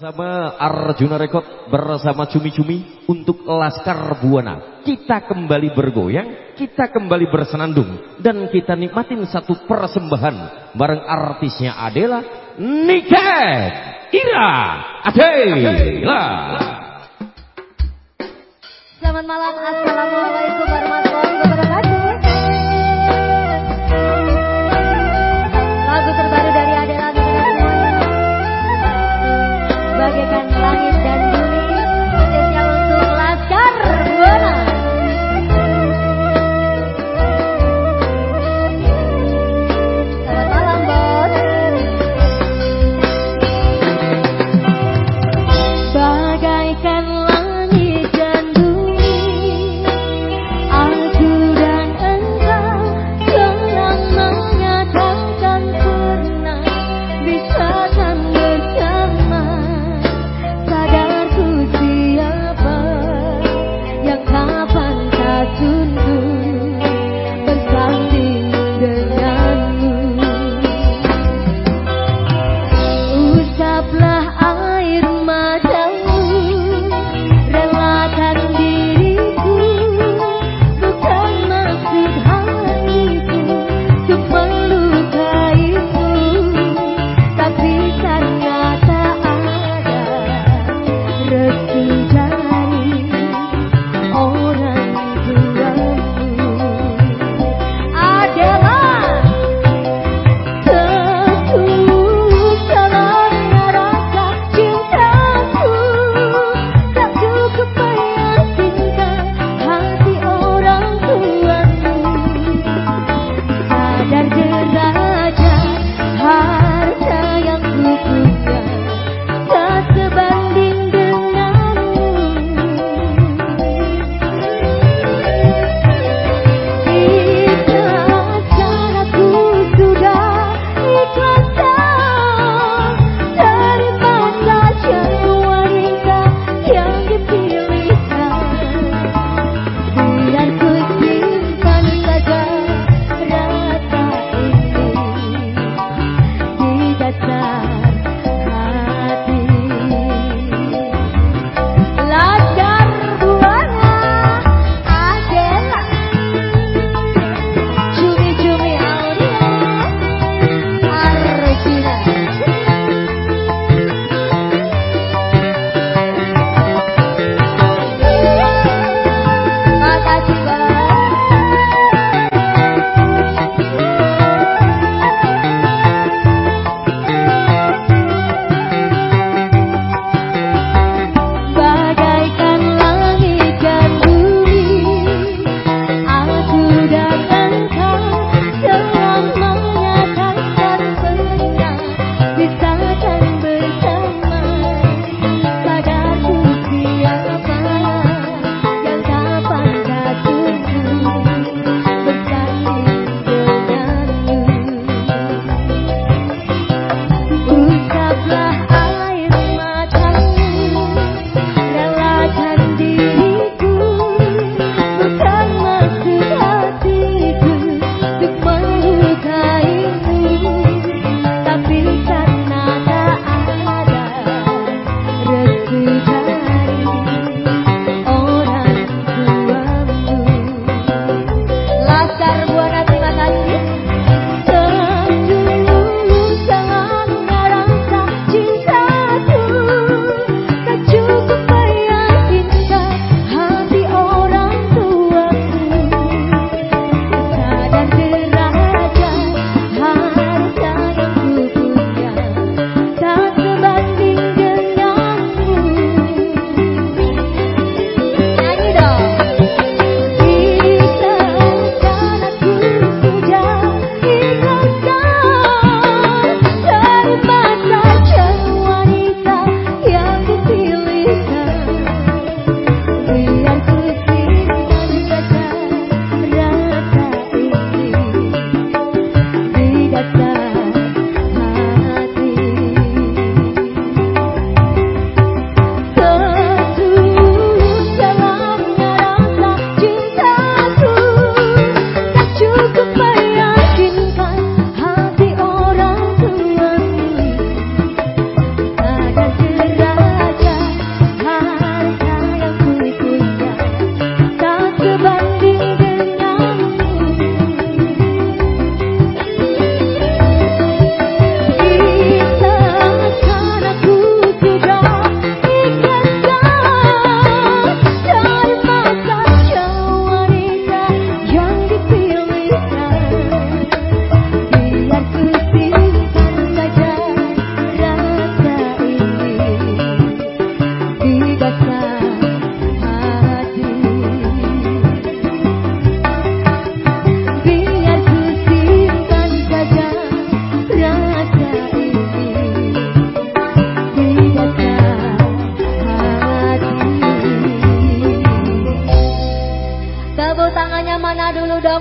Bersama Arjuna Rekod bersama Cumi-Cumi untuk Laskar Buana. Kita kembali bergoyang, kita kembali bersenandung dan kita nikmatin satu persembahan bareng artisnya Adela, Niken Ira Adela. Selamat malam, Assalamualaikum warahmatullahi wabarakatuh.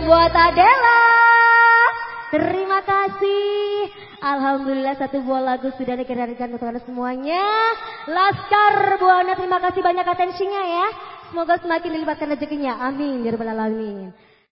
Buat Adela. Terima kasih. Alhamdulillah satu buah lagu sudah dikirimkan untuk anda semuanya. Laskar Buana terima kasih banyak atensinya ya. Semoga semakin dilipatkan rezekinya. Amin. Ya Rabbal Alamin.